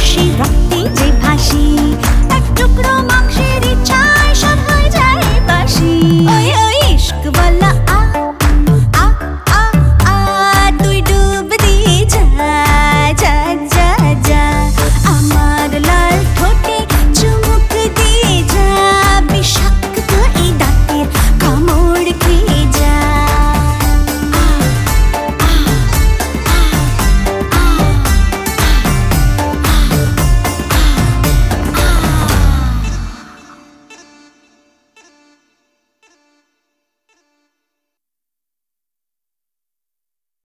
খুশি রক্তে যে ভাসি এক টুকরো মাংসের